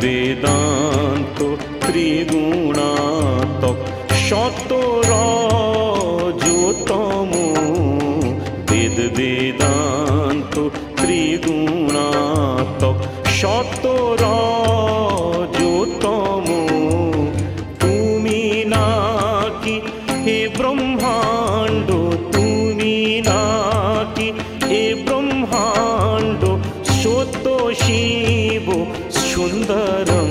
বেদান্ত ত্রিগুণাত শত যতম सुन्दरं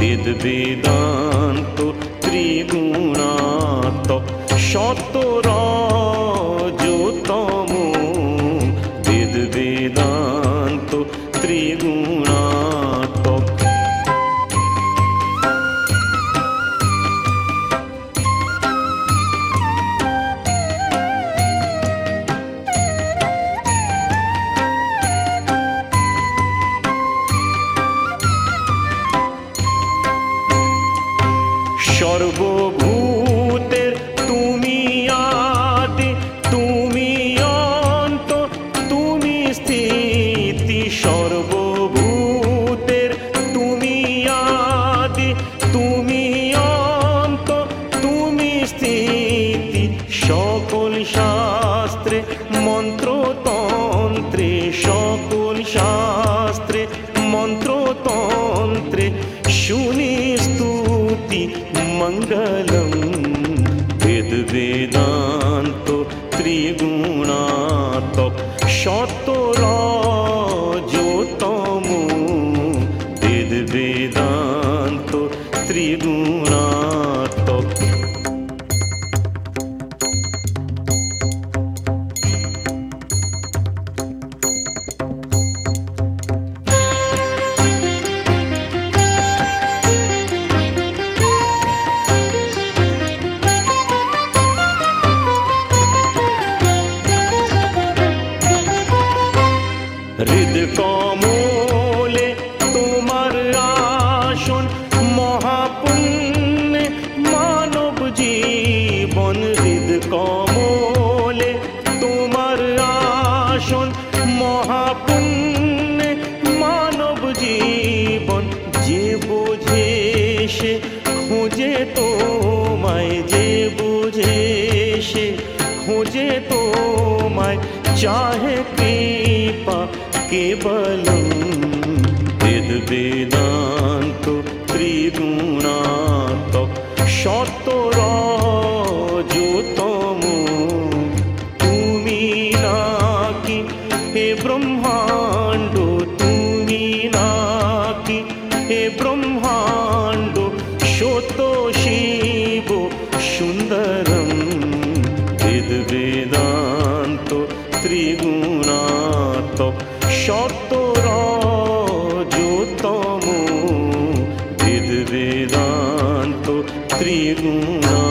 विद् त्रिगुणात् त्रिगुणा शतरा স্থিতি সকল শাস্ত্রে মন্ত্রতন্ত্রে সকল শাস্ত্রে মন্ত্রতন্ত্রে শুনি স্তুতি মঙ্গলম বেদ বেদান্ত ত্রিগুণাত্মক শতর হৃদ কমলে তোমার আসন মহাপুণ্যে মানব জীবন হৃদ তোমার আসন মহাপুণ্যে মানব জীবন যে বোঝে তোমায় चाहे पीपा केल्वेदान्तो त्रिभुणातु शोतो जोमो तु तुमि नाकि हे ब्रह्माण्डो तुमि नाकि हे ब्रह्माण्डो शोतो शिवो सुन्दरं तद् ত্রিগুণাত্মক শতর যতম বেদ বেদান্ত ত্রিগুণ